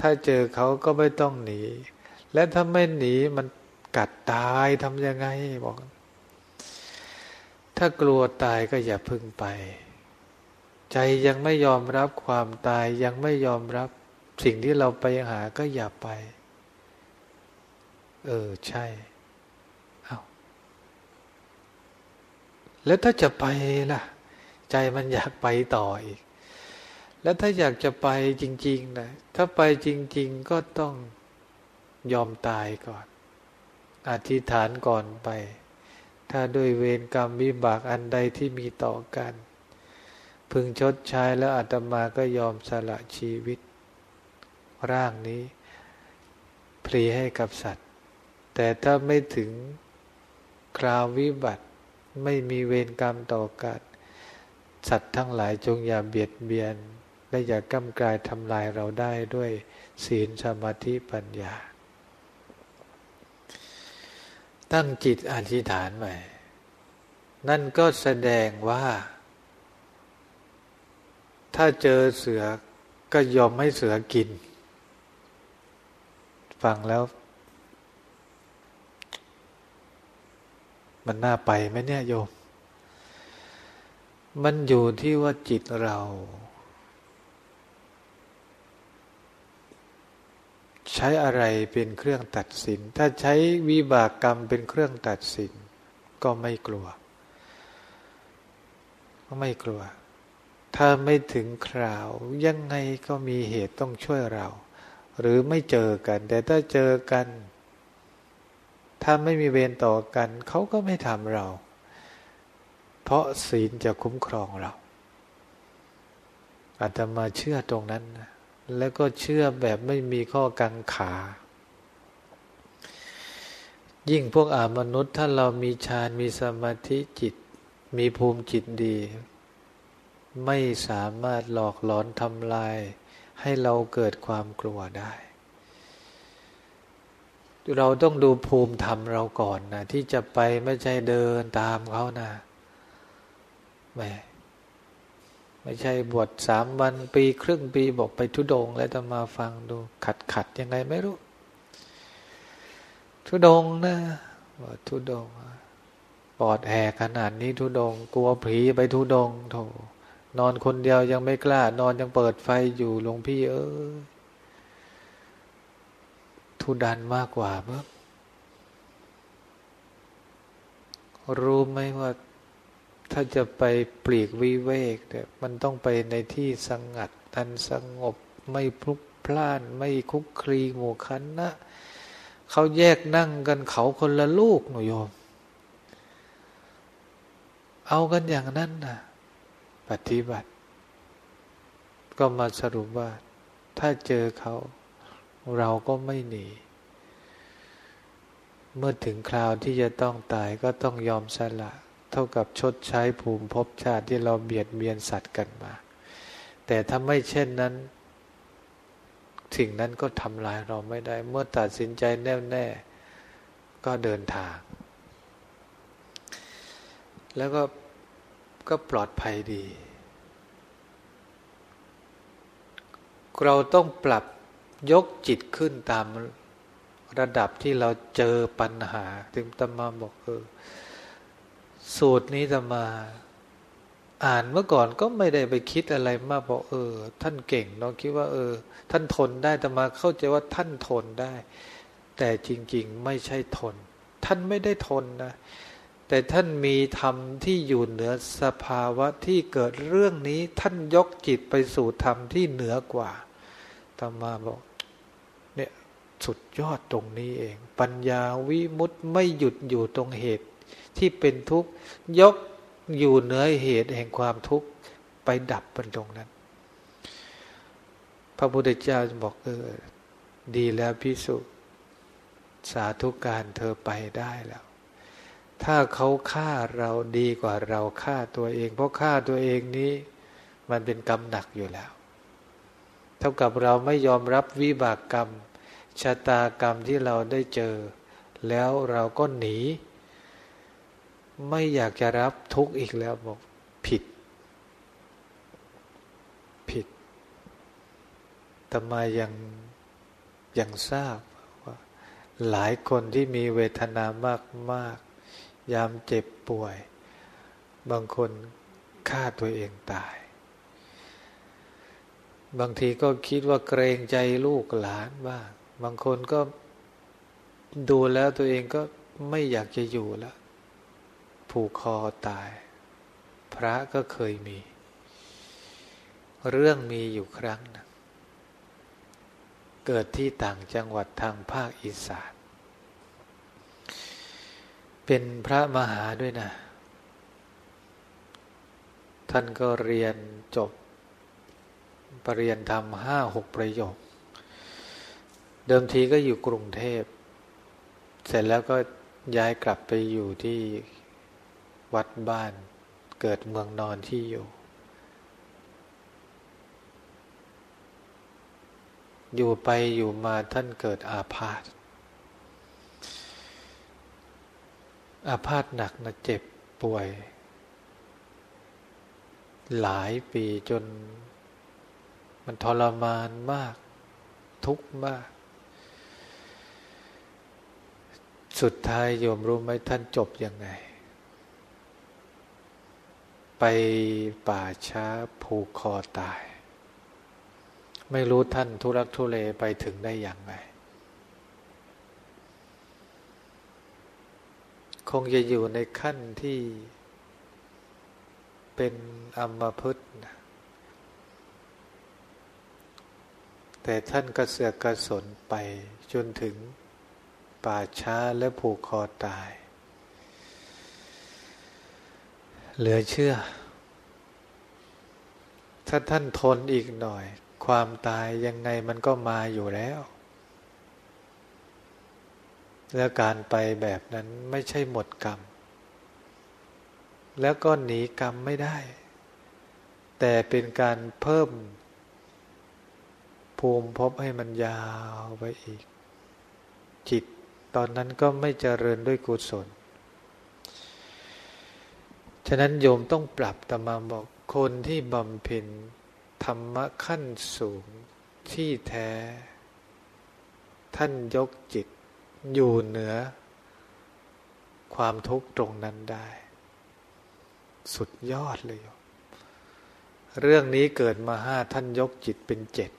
Speaker 1: ถ้าเจอเขาก็ไม่ต้องหนี และถ้าไม่หนีมันกัดตายทำยังไงบอก ถ้ากลัวตายก็อย่าพึ่งไป ใจยังไม่ยอมรับความตายยังไม่ยอมรับสิ่งที่เราไปหาก็อย่าไป เออ ใช่เอาแล้วถ้าจะไปล่ะ ใจมันอยากไปต่ออีก แล้วถ้าอยากจะไปจริงๆนะถ้าไปจริง ๆ ก็ต้องยอมตายก่อน อธิษฐานก่อนไป ถ้าด้วยเวรกรรมวิบากอันใดที่มีต่อกัน พึงชดใช้แล้วอาตมาก็ยอมสละชีวิต ร่างนี้พลีให้กับสัตว์ แต่ถ้าไม่ถึงคราววิบัติไม่มีเวรกรรมต่อกันสัตว์ทั้งหลายจงอย่าเบียดเบียน และอย่าก้ำกายทำลายเราได้ด้วยศีลสมาธิปัญญา ตั้งจิตอธิษฐานใหม่ นั่นก็แสดงว่า ถ้าเจอเสือก็ยอมให้เสือกิน ฟังแล้ว มันน่าไปไหมเนี่ยโยม มันอยู่ที่ว่าจิตเรา ใช้อะไรเป็นเครื่องตัดสิน ถ้าใช้วิบากกรรมเป็นเครื่องตัดสิน ก็ไม่กลัว ก็ไม่กลัว ถ้าไม่ถึงคราวยังไงก็มีเหตุต้องช่วยเรา หรือไม่เจอกัน แต่ถ้าเจอกัน ถ้าไม่มีเวรต่อกัน เขาก็ไม่ทำเรา เพราะศีลจะคุ้มครองเราอาตมาเชื่อตรงนั้น แล้วก็เชื่อแบบไม่มีข้อกังขา ยิ่งพวกอามนุษย์ถ้าเรามีฌานมีสมาธิจิต มีภูมิจิตดี ไม่สามารถหลอกหลอนทำลาย ให้เราเกิดความกลัวได้ เราต้องดูภูมิธรรมเราก่อนนะที่จะไปไม่ใช่เดินตามเขานะแม่ไม่ใช่บวชสามวันปีครึ่งปีบอกไปทุดง แล้วจะมาฟังดูขัดขัดยังไงไม่รู้ ทุดงนะบอกทุดงปอดแหกขนาดนี้ทุดง กลัวผีไปทุดงโถ นอนคนเดียวยังไม่กล้า นอนยังเปิดไฟอยู่หลวงพี่ เออทุดันมากกว่าเมื่อรู้ไหมว่าถ้าจะไปปลีกวิเวกเนี่ยมันต้องไปในที่สงัด อันสงบไม่พลุกพล่าน ไม่คุกคลีหมู่คันนะเขาแยกนั่งกันเขาคนละลูกหนูโยม เอากันอย่างนั้นนะ ปฏิบัติ ก็มาสรุปว่า ถ้าเจอเขา เราก็ไม่หนี เมื่อถึงคราวที่จะต้องตายก็ต้องยอมสละ เท่ากับชดใช้ภูมิภพชาติที่เราเบียดเบียนสัตว์กันมา แต่ถ้าไม่เช่นนั้น สิ่งนั้นก็ทำลายเราไม่ได้ เมื่อตัดสินใจแน่วแน่ ก็เดินทาง แล้วก็ ก็ปลอดภัยดี เราต้องปรับยกจิตขึ้นตามระดับที่เราเจอปัญหาถึงตมาบอกเออสูตรนี้จะมา อ่านเมื่อก่อนก็ไม่ได้ไปคิดอะไรมากบอกเออ ท่านเก่งเราคิดว่า เออ ท่านทนได้ตมาเข้าใจว่าท่านทนได้ แต่จริง ๆ ไม่ใช่ทน ท่านไม่ได้ทนนะ แต่ท่านมีธรรมที่อยู่เหนือสภาวะที่เกิดเรื่องนี้ ท่านยกจิตไปสู่ธรรมที่เหนือกว่าตมาบอก เนี่ยสุดยอดตรงนี้เอง ปัญญาวิมุตต์ไม่หยุดอยู่ตรงเหตุ ที่เป็นทุกข์ยกอยู่เหนือเหตุแห่งความทุกข์ไปดับบนตรงนั้น พระพุทธเจ้าบอกเออดีแล้วพิสุสาธุการเธอไปได้แล้ว ถ้าเขาฆ่าเราดีกว่าเราฆ่าตัวเอง เพราะฆ่าตัวเองนี้ มันเป็นกรรมหนักอยู่แล้ว เท่ากับเราไม่ยอมรับวิบากกรรมชะตากรรมที่เราได้เจอ แล้วเราก็หนี ไม่อยากจะรับทุกข์อีกแล้วบอกผิด ผิดแต่มายังยังทราบว่า หลายคนที่มีเวทนามากมาก ยามเจ็บป่วย บางคนฆ่าตัวเองตาย บางทีก็คิดว่าเกรงใจลูกหลานบ้างบางคนก็ดูแล้วตัวเองก็ไม่อยากจะอยู่แล้ว ผูกคอตาย พระก็เคยมี เรื่องมีอยู่ครั้งนะเกิดที่ต่างจังหวัดทางภาคอีสาน เป็นพระมหาด้วยนะ ท่านก็เรียนจบปรริญญาธรรมห้าหกประโยค เดิมทีก็อยู่กรุงเทพ เสร็จแล้วก็ย้ายกลับไปอยู่ที่วัดบ้านเกิดเมืองนอนที่อยู่ อยู่ไปอยู่มาท่านเกิดอาพาธ อาพาธหนักนะเจ็บป่วย หลายปีจน มันทรมานมาก ทุกข์มาก สุดท้ายโยมรู้ไหมท่านจบยังไง ไปป่าช้าผูกคอตาย ไม่รู้ท่านทุรักทุเลไปถึงได้อย่างไร คงจะอยู่ในขั้นที่เป็นอมพฤกษ์นะแต่ท่านกระเสือกกระสนไปจนถึงป่าช้าและผูกคอตาย เหลือเชื่อ ถ้าท่านทนอีกหน่อย ความตายยังไงมันก็มาอยู่แล้ว และการไปแบบนั้นไม่ใช่หมดกรรม แล้วก็หนีกรรมไม่ได้ แต่เป็นการเพิ่ม ภูมิภพให้มันยาวไปอีก จิตตอนนั้นก็ไม่เจริญด้วยกุศล ฉะนั้นโยมต้องปรับตมาบอกคนที่บำเพ็ญธรรมะขั้นสูงที่แท้ ท่านยกจิต อยู่เหนือ ความทุกข์ตรงนั้นได้ สุดยอดเลย เรื่องนี้เกิดมาห้าท่านยกจิตเป็นเจ็ด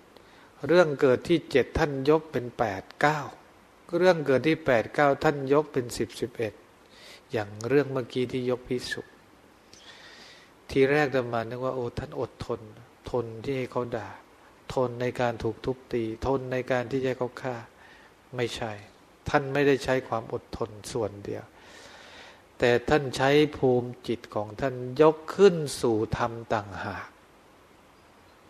Speaker 1: เรื่องเกิดที่เจ็ดท่านยกเป็นแปดเก้าเรื่องเกิดที่แปดเก้าท่านยกเป็นสิบสิบเอ็ดอย่างเรื่องเมื่อกี้ที่ยกพิสุทีแรกธรรมานึกว่าโอ้ท่านอดทน ทนที่ให้เขาด่า ทนในการถูกทุบตี ทนในการที่จะเขาฆ่า ไม่ใช่ ท่านไม่ได้ใช้ความอดทนส่วนเดียว แต่ท่านใช้ภูมิจิตของท่านยกขึ้นสู่ธรรมต่างหาก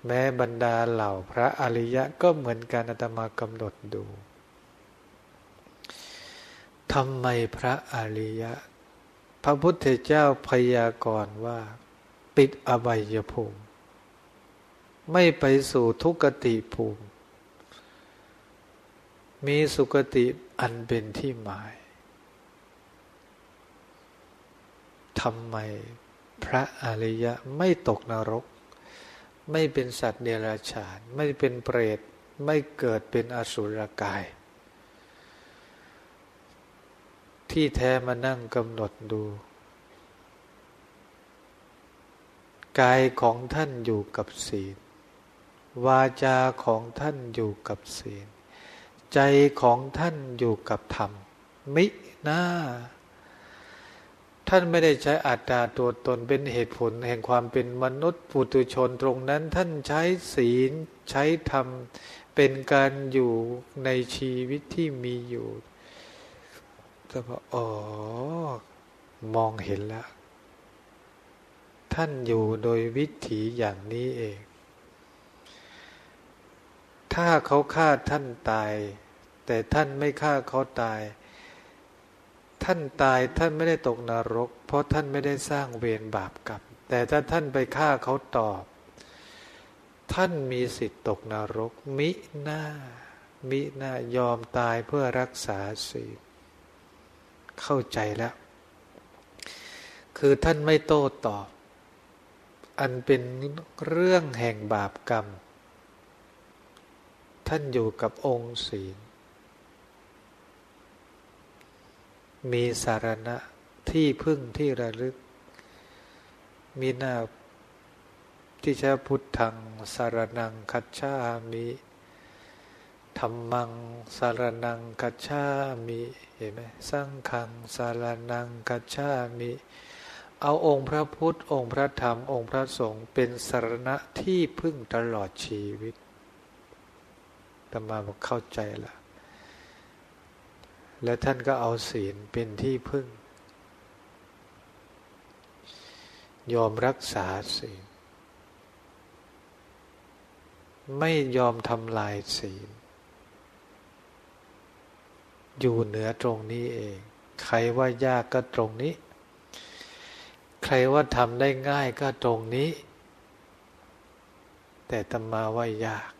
Speaker 1: แม้บรรดาเหล่าพระอริยะก็เหมือนกันอาตมากำหนดดูทำไมพระอริยะ พระพุทธเจ้าพยากรณ์ว่า ปิดอวัยภูมิ ไม่ไปสู่ทุกติภูมิ มีสุกติ อันเป็นที่หมายทำไมพระอริยะไม่ตกนรก ไม่เป็นสัตว์เดรัจฉาน ไม่เป็นเปรตไม่เกิดเป็นอสุรกาย ที่แท้มานั่งกำหนดดู กายของท่านอยู่กับศีล วาจาของท่านอยู่กับศีล ใจของท่านอยู่กับธรรม มิหน้า ท่านไม่ได้ใช้อัตตาตัวตนเป็นเหตุผลแห่งความเป็นมนุษย์ปุถุชนตรงนั้น ท่านใช้ศีลใช้ธรรม เป็นการอยู่ในชีวิตที่มีอยู่แต่พออ๋อ มองเห็นแล้ว ท่านอยู่โดยวิถีอย่างนี้เอง ถ้าเขาฆ่าท่านตาย แต่ท่านไม่ฆ่าเขาตาย ท่านตายท่านไม่ได้ตกนรก เพราะท่านไม่ได้สร้างเวรบาปกรรมแต่ถ้าท่านไปฆ่าเขาตอบ ท่านมีสิทธิ์ตกนรก มิหน้า มิหน้ายอมตายเพื่อรักษาศีลเข้าใจแล้ว คือท่านไม่โต้ตอบ อันเป็นเรื่องแห่งบาปกรรม ท่านอยู่กับองค์ศีล มีสารณะที่พึ่งที่ระลึก มีหน้าที่ใช้พุทธังสารนังคัจฉามิธรรมังสารนังคัจฉามิเห็นไหมสังขังสารนังคัจฉามิเอาองค์พระพุทธองค์พระธรรมองค์พระสงฆ์เป็นสารณะที่พึ่งตลอดชีวิต มาบอกเข้าใจละและท่านก็เอาศีลเป็นที่พึ่ง ยอมรักษาศีล ไม่ยอมทำลายศีล อยู่เหนือตรงนี้เอง ใครว่ายากก็ตรงนี้ ใครว่าทำได้ง่ายก็ตรงนี้ แต่ตมาว่ายาก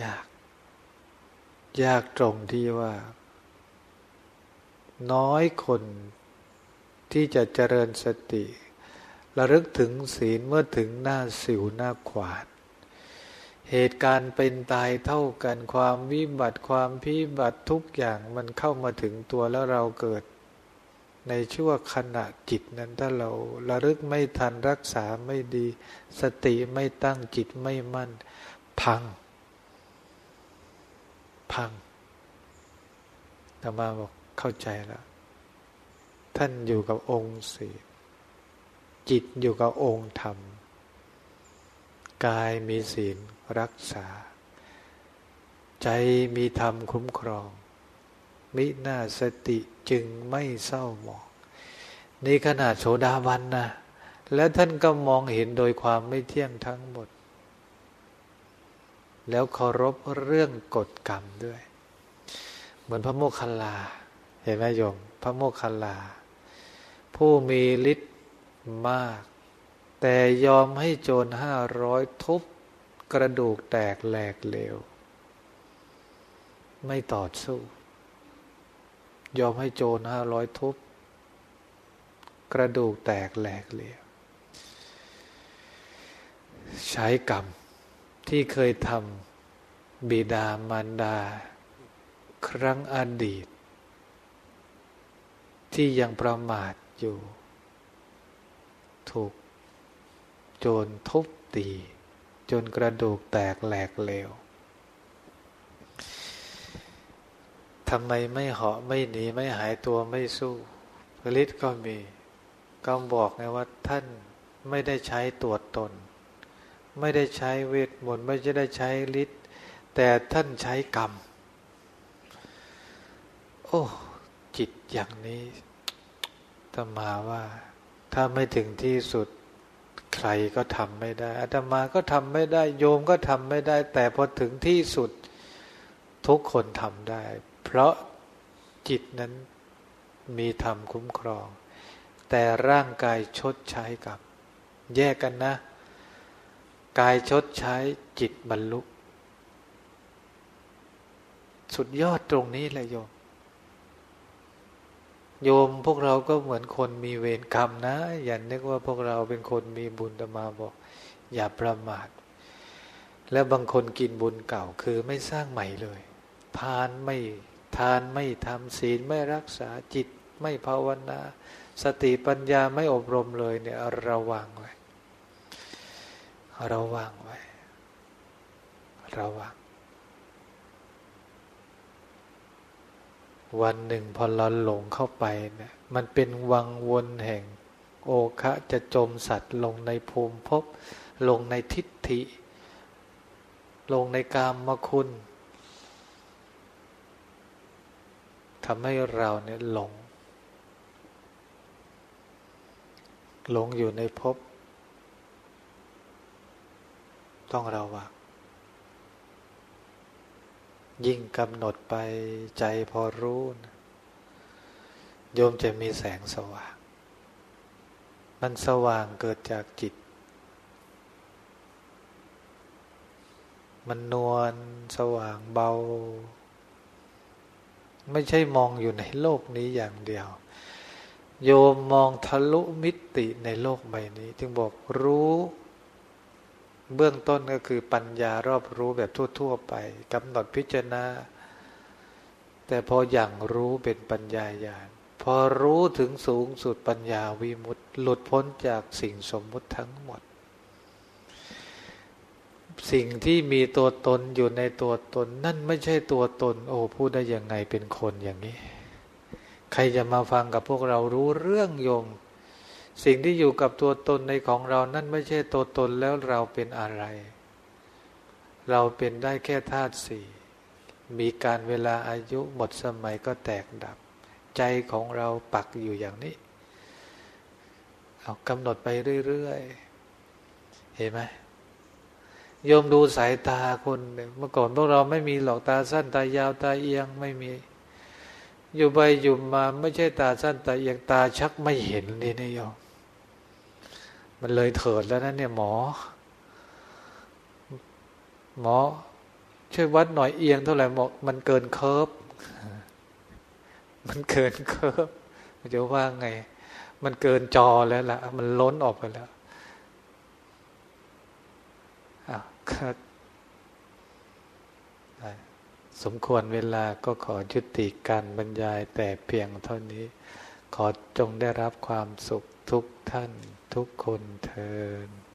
Speaker 1: ยาก ยากตรงที่ว่า น้อยคนที่จะเจริญสติระลึกถึงศีลเมื่อถึงหน้าสิวหน้าขวานเหตุการณ์เป็นตายเท่ากันความวิบัติความพิบัติทุกอย่างมันเข้ามาถึงตัวแล้วเราเกิด ในชั่วขณะจิตนั้นถ้าเราระลึกไม่ทันรักษาไม่ดี สติไม่ตั้งจิตไม่มั่น พัง พังธรรมาบอกเข้าใจแล้วท่านอยู่กับองค์ศีจิตอยู่กับองค์ธรรม กายมีศีลรักษา ใจมีธรรมคุ้มครอง มิหน้าสติจึงไม่เศร้าหมองนี่ขนาดโสดาบันนะ แล้วท่านก็มองเห็นโดยความไม่เที่ยงทั้งหมด แล้วเคารพเรื่องกฎกรรมด้วย เหมือนพระโมคคัลลา เห็นไหมโยม พระโมคคัลลา ผู้มีฤทธิ์มาก แต่ยอมให้โจรห้าร้อยทุบกระดูกแตกแหลกเลว ไม่ต่อสู้ ยอมให้โจรห้าร้อยทุบกระดูกแตกแหลกเลว ใช้กรรม ที่เคยทำบิดามารดา ครั้งอดีต ที่ยังประมาทอยู่ ถูกโจรทุบตี จนกระดูกแตกแหลกเลวทำไมไม่เหาะไม่หนีไม่หายตัวไม่สู้ผลิตก็มี ก็บอกไงว่าท่านไม่ได้ใช้ตัวตน ไม่ได้ใช้เวทมนต์ไม่ได้ใช้ฤทธิ์แต่ท่านใช้กรรม โอ้ จิตอย่างนี้ตมาว่า ถ้าไม่ถึงที่สุดใครก็ทำไม่ได้อาตมาก็ทำไม่ได้ โยมก็ทำไม่ได้ แต่พอถึงที่สุดทุกคนทำได้ เพราะจิตนั้นมีธรรมคุ้มครอง แต่ร่างกายชดใช้กับ แยกกันนะ กายชดใช้จิตบรรลุ สุดยอดตรงนี้แหละโยม โยมพวกเราก็เหมือนคนมีเวรกรรมนะ อย่านึกว่าพวกเราเป็นคนมีบุญตมาบอก อย่าประมาท แล้วบางคนกินบุญเก่าคือไม่สร้างใหม่เลย ทานไม่ทานไม่ทำศีลไม่รักษาจิตไม่ภาวนา สติปัญญาไม่อบรมเลยเนี่ยระวังไว้ ระวังไว้ ระวัง วันหนึ่งพอเราหลงเข้าไปเนี่ยมันเป็นวังวนแห่ง โอคะจะจมสัตว์ลงในภูมิภพลงในทิฏฐิ ลงในกามมคุณทำให้เราเนี่ยหลง หลงอยู่ในภพ ต้องระวังยิ่งกำหนดไปใจพอรู้นะโยมจะมีแสงสว่าง มันสว่างเกิดจากจิต มันนวลสว่างเบา ไม่ใช่มองอยู่ในโลกนี้อย่างเดียว โยมมองทะลุมิติในโลกใบนี้ จึงบอกรู้ เบื้องต้นก็คือปัญญารอบรู้แบบทั่ว ๆ ไปกำหนดพิจารณา แต่พออย่างรู้เป็นปัญญาญาณพอรู้ถึงสูงสุดปัญญาวิมุตติหลุดพ้นจากสิ่งสมมุติทั้งหมด สิ่งที่มีตัวตนอยู่ในตัวตน นั่นไม่ใช่ตัวตน โอ้พูดได้ยังไงเป็นคนอย่างนี้ ใครจะมาฟังกับพวกเรารู้เรื่องโยม สิ่งที่อยู่กับตัวตนในของเรานั่นไม่ใช่ตัวตนแล้วเราเป็นอะไร เราเป็นได้แค่ธาตุสี่มีการเวลาอายุหมดสมัยก็แตกดับ ใจของเราปักอยู่อย่างนี้เอากำหนดไปเรื่อยๆเห็นไหมโยมดูสายตาคนเมื่อก่อนพวกเราไม่มีหลอกตาสั้นตายาวตาเอียงไม่มี อยู่ไปอยู่มาไม่ใช่ตาสั้นตาเอียงตาชักไม่เห็นนี่นะโยม มันเลยเถิดแล้วนะเนี่ยหมอ หมอ ช่วยวัดหน่อยเอียงเท่าไหร่บอกมันเกินเคิร์ฟมันเกินเคิร์ฟจะว่าไง มันเกินจอแล้วล่ะ มันล้นออกไปแล้วอะสมควรเวลาก็ขอยุติการบรรยายแต่เพียงเท่านี้ ขอจงได้รับความสุขทุกท่าน ทุกคนเทอ